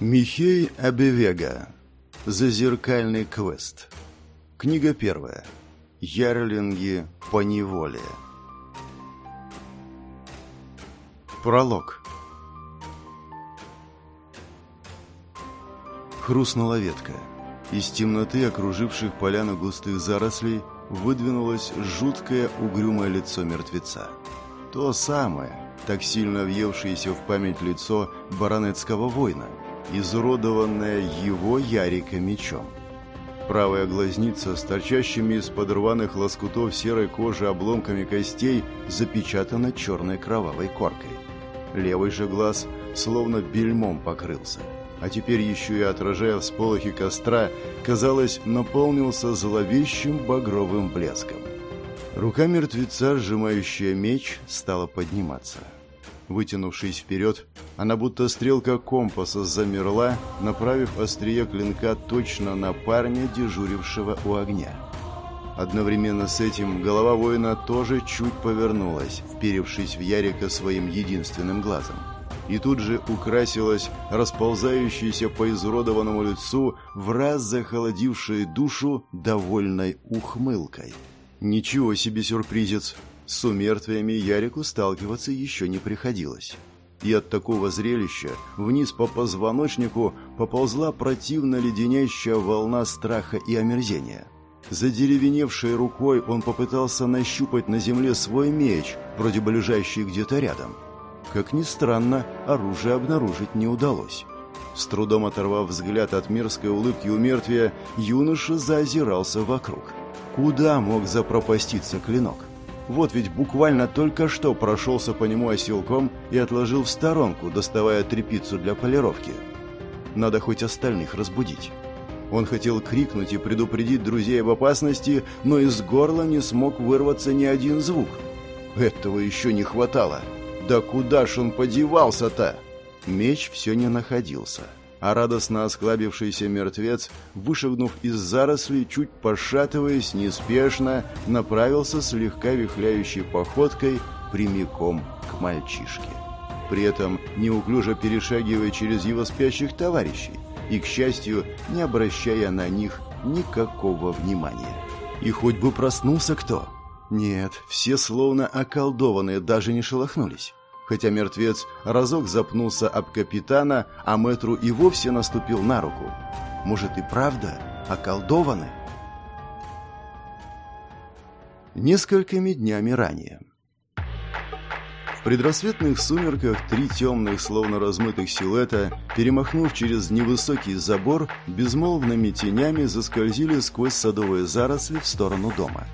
Михей Абевега. Зазеркальный квест. Книга первая. Ярлинги по неволе. Пролог. Хрустнула ветка. Из темноты, окруживших поляну густых зарослей, выдвинулось жуткое угрюмое лицо мертвеца. То самое, так сильно въевшееся в память лицо баронетского воина – изуродованная его Ярика мечом. Правая глазница с торчащими из-под рваных лоскутов серой кожи обломками костей запечатана черной кровавой коркой. Левый же глаз словно бельмом покрылся, а теперь еще и отражая всполохи костра, казалось, наполнился зловещим багровым блеском. Рука мертвеца, сжимающая меч, стала подниматься – Вытянувшись вперед, она будто стрелка компаса замерла, направив острие клинка точно на парня, дежурившего у огня. Одновременно с этим голова воина тоже чуть повернулась, вперевшись в Ярика своим единственным глазом. И тут же украсилась расползающейся по изуродованному лицу в раз захолодившей душу довольной ухмылкой. «Ничего себе сюрпризец!» С умертвиями Ярику сталкиваться еще не приходилось. И от такого зрелища вниз по позвоночнику поползла противно леденящая волна страха и омерзения. Задеревеневшей рукой он попытался нащупать на земле свой меч, вроде бы лежащий где-то рядом. Как ни странно, оружие обнаружить не удалось. С трудом оторвав взгляд от мерзкой улыбки у мертвия, юноша заозирался вокруг. Куда мог запропаститься клинок? Вот ведь буквально только что прошелся по нему оселком и отложил в сторонку, доставая трепицу для полировки. Надо хоть остальных разбудить. Он хотел крикнуть и предупредить друзей об опасности, но из горла не смог вырваться ни один звук. Этого еще не хватало. Да куда ж он подевался-то? Меч все не находился а радостно осклабившийся мертвец, вышагнув из зарослей, чуть пошатываясь, неспешно, направился слегка вихляющей походкой прямиком к мальчишке. При этом неуклюже перешагивая через его спящих товарищей и, к счастью, не обращая на них никакого внимания. И хоть бы проснулся кто. Нет, все словно околдованные даже не шелохнулись хотя мертвец разок запнулся об капитана, а мэтру и вовсе наступил на руку. Может и правда околдованы? Несколькими днями ранее. В предрассветных сумерках три темных, словно размытых силуэта, перемахнув через невысокий забор, безмолвными тенями заскользили сквозь садовые заросли в сторону дома.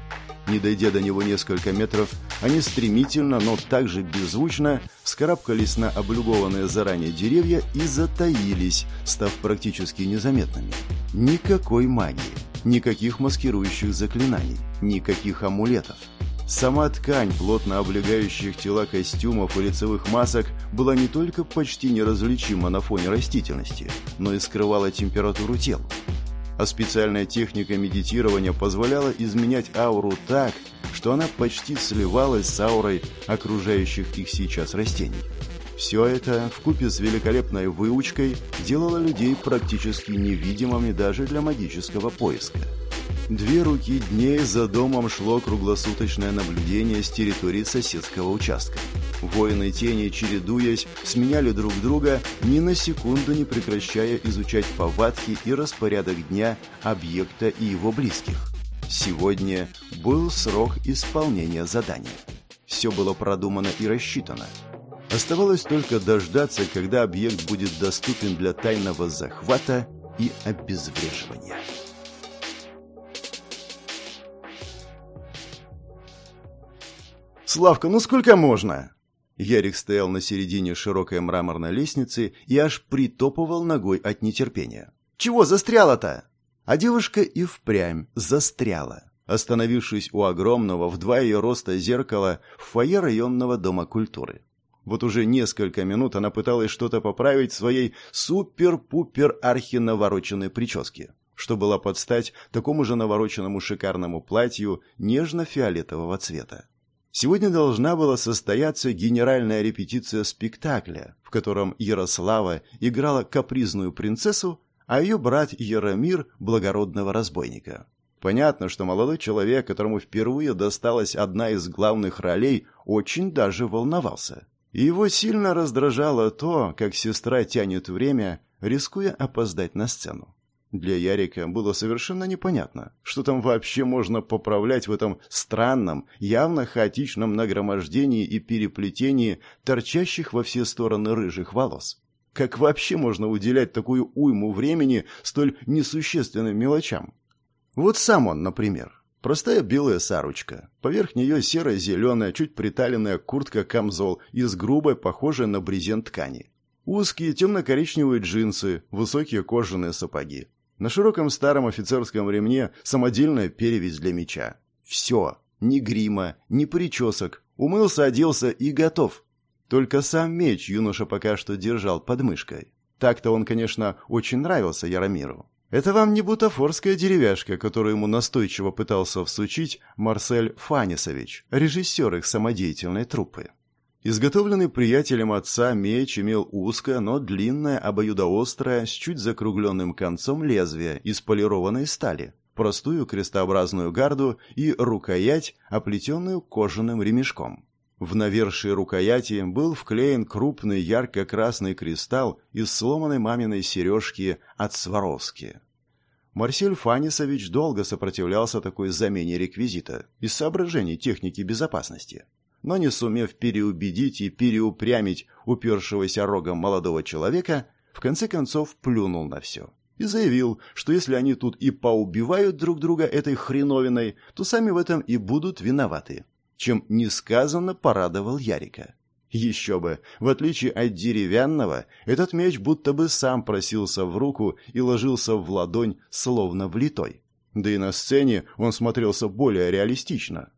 Не дойдя до него несколько метров, они стремительно, но также беззвучно вскарабкались на облюбованные заранее деревья и затаились, став практически незаметными. Никакой магии, никаких маскирующих заклинаний, никаких амулетов. Сама ткань, плотно облегающих тела костюмов и лицевых масок, была не только почти неразличима на фоне растительности, но и скрывала температуру тел а специальная техника медитирования позволяла изменять ауру так, что она почти сливалась с аурой окружающих их сейчас растений. Все это, вкупе с великолепной выучкой, делало людей практически невидимыми даже для магического поиска. Две руки дней за домом шло круглосуточное наблюдение с территории соседского участка. Воины тени, чередуясь, сменяли друг друга, ни на секунду не прекращая изучать повадки и распорядок дня объекта и его близких. Сегодня был срок исполнения задания. Все было продумано и рассчитано. Оставалось только дождаться, когда объект будет доступен для тайного захвата и обезвреживания. «Славка, ну сколько можно?» Ярик стоял на середине широкой мраморной лестницы и аж притопывал ногой от нетерпения. «Чего застряла-то?» А девушка и впрямь застряла, остановившись у огромного в два ее роста зеркала в фойе районного дома культуры. Вот уже несколько минут она пыталась что-то поправить в своей супер-пупер-архи-навороченной прическе, что была под стать такому же навороченному шикарному платью нежно-фиолетового цвета. Сегодня должна была состояться генеральная репетиция спектакля, в котором Ярослава играла капризную принцессу, а ее брат Яромир – благородного разбойника. Понятно, что молодой человек, которому впервые досталась одна из главных ролей, очень даже волновался. Его сильно раздражало то, как сестра тянет время, рискуя опоздать на сцену. Для Ярика было совершенно непонятно, что там вообще можно поправлять в этом странном, явно хаотичном нагромождении и переплетении торчащих во все стороны рыжих волос. Как вообще можно уделять такую уйму времени столь несущественным мелочам? Вот сам он, например. Простая белая саручка. Поверх нее серо-зеленая, чуть приталенная куртка-камзол из грубой, похожей на брезент ткани. Узкие темно-коричневые джинсы, высокие кожаные сапоги. На широком старом офицерском ремне самодельная перевязь для меча. Все. Ни грима, ни причесок. Умылся, оделся и готов. Только сам меч юноша пока что держал под мышкой. Так-то он, конечно, очень нравился Яромиру. Это вам не бутафорская деревяшка, которую ему настойчиво пытался всучить Марсель Фанисович, режиссер их самодеятельной труппы. Изготовленный приятелем отца меч имел узкое, но длинное, обоюдоострое, с чуть закругленным концом лезвия из полированной стали, простую крестообразную гарду и рукоять, оплетенную кожаным ремешком. В навершии рукояти был вклеен крупный ярко-красный кристалл из сломанной маминой сережки от Сваровски. Марсель Фанисович долго сопротивлялся такой замене реквизита из соображений техники безопасности но не сумев переубедить и переупрямить упершегося рогом молодого человека, в конце концов плюнул на все. И заявил, что если они тут и поубивают друг друга этой хреновиной, то сами в этом и будут виноваты. Чем несказанно порадовал Ярика. Еще бы, в отличие от деревянного, этот меч будто бы сам просился в руку и ложился в ладонь, словно влитой. Да и на сцене он смотрелся более реалистично.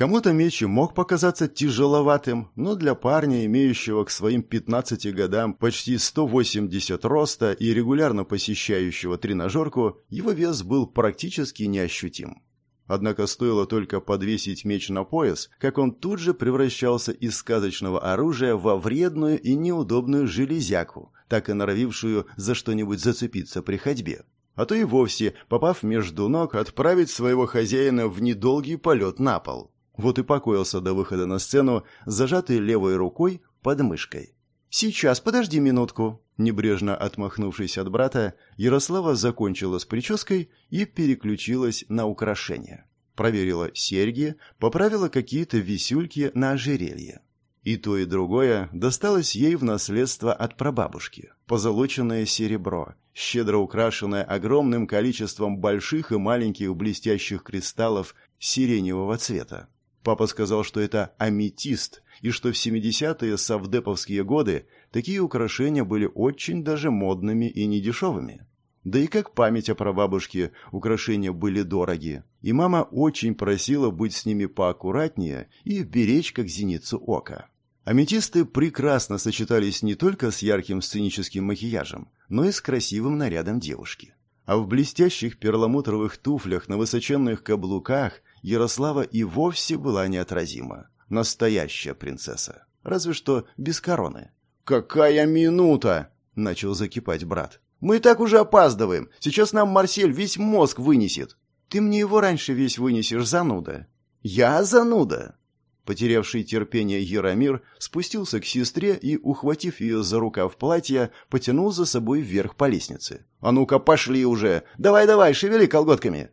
Кому-то меч мог показаться тяжеловатым, но для парня, имеющего к своим 15 годам почти 180 роста и регулярно посещающего тренажерку, его вес был практически неощутим. Однако стоило только подвесить меч на пояс, как он тут же превращался из сказочного оружия во вредную и неудобную железяку, так и норовившую за что-нибудь зацепиться при ходьбе. А то и вовсе, попав между ног, отправить своего хозяина в недолгий полет на пол. Вот и покоился до выхода на сцену, зажатый левой рукой под мышкой. «Сейчас, подожди минутку». Небрежно отмахнувшись от брата, Ярослава закончила с прической и переключилась на украшения. Проверила серьги, поправила какие-то висюльки на ожерелье. И то, и другое досталось ей в наследство от прабабушки. Позолоченное серебро, щедро украшенное огромным количеством больших и маленьких блестящих кристаллов сиреневого цвета. Папа сказал, что это аметист, и что в 70-е совдеповские годы такие украшения были очень даже модными и недешевыми. Да и как память о прабабушке, украшения были дороги, и мама очень просила быть с ними поаккуратнее и беречь как зеницу ока. Аметисты прекрасно сочетались не только с ярким сценическим макияжем, но и с красивым нарядом девушки. А в блестящих перламутровых туфлях на высоченных каблуках Ярослава и вовсе была неотразима. Настоящая принцесса. Разве что без короны. «Какая минута!» – начал закипать брат. «Мы и так уже опаздываем. Сейчас нам Марсель весь мозг вынесет». «Ты мне его раньше весь вынесешь, зануда». «Я зануда?» Потерявший терпение Яромир спустился к сестре и, ухватив ее за рукав платья, потянул за собой вверх по лестнице. «А ну-ка, пошли уже! Давай-давай, шевели колготками!»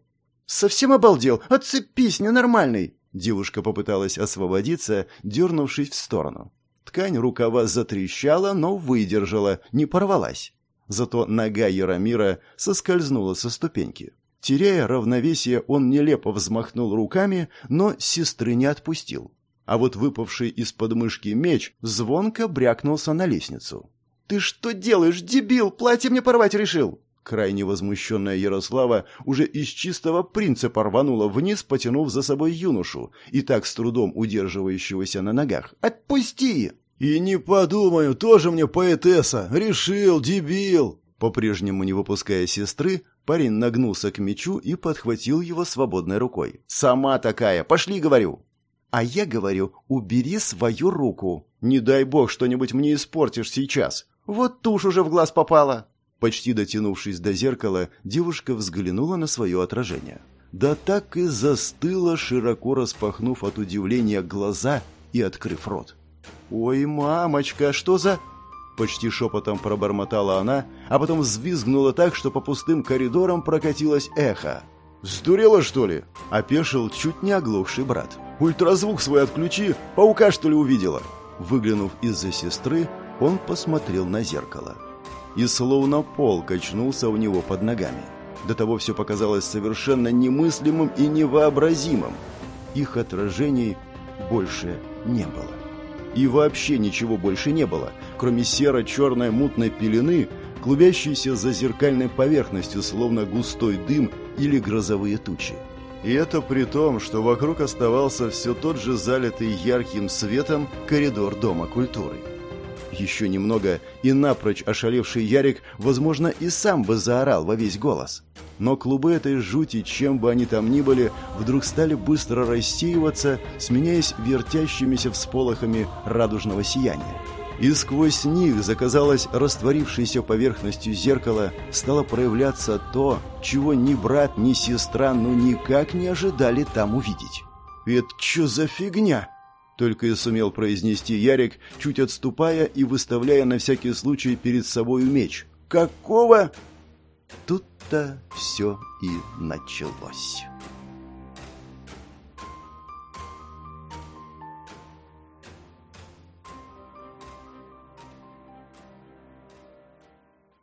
«Совсем обалдел! Отцепись, ненормальный!» Девушка попыталась освободиться, дернувшись в сторону. Ткань рукава затрещала, но выдержала, не порвалась. Зато нога Яромира соскользнула со ступеньки. Теряя равновесие, он нелепо взмахнул руками, но сестры не отпустил. А вот выпавший из подмышки меч звонко брякнулся на лестницу. «Ты что делаешь, дебил? Платье мне порвать решил!» Крайне возмущенная Ярослава уже из чистого принципа рванула вниз, потянув за собой юношу, и так с трудом удерживающегося на ногах. «Отпусти!» «И не подумаю, тоже мне поэтесса! Решил, дебил!» По-прежнему не выпуская сестры, парень нагнулся к мечу и подхватил его свободной рукой. «Сама такая! Пошли, говорю!» А я говорю, убери свою руку. Не дай бог что-нибудь мне испортишь сейчас. Вот тушь уже в глаз попала. Почти дотянувшись до зеркала, девушка взглянула на свое отражение. Да так и застыла, широко распахнув от удивления глаза и открыв рот. «Ой, мамочка, что за...» Почти шепотом пробормотала она, а потом взвизгнула так, что по пустым коридорам прокатилось эхо. «Сдурела, что ли?» – опешил чуть не оглохший брат. «Ультразвук свой отключи, паука, что ли, увидела?» Выглянув из-за сестры, он посмотрел на зеркало. И словно пол качнулся у него под ногами. До того все показалось совершенно немыслимым и невообразимым. Их отражений больше не было. И вообще ничего больше не было, кроме серо-черной мутной пелены, клубящейся за зеркальной поверхностью, словно густой дым или грозовые тучи. И это при том, что вокруг оставался все тот же залитый ярким светом коридор Дома культуры. Еще немного, и напрочь ошалевший Ярик, возможно, и сам бы заорал во весь голос. Но клубы этой жути, чем бы они там ни были, вдруг стали быстро рассеиваться, сменяясь вертящимися всполохами радужного сияния. И сквозь них, заказалось растворившейся поверхностью зеркала, стало проявляться то, чего ни брат, ни сестра ну никак не ожидали там увидеть. «Это что за фигня?» Только и сумел произнести Ярик, чуть отступая и выставляя на всякий случай перед собой меч. «Какого?» Тут-то все и началось.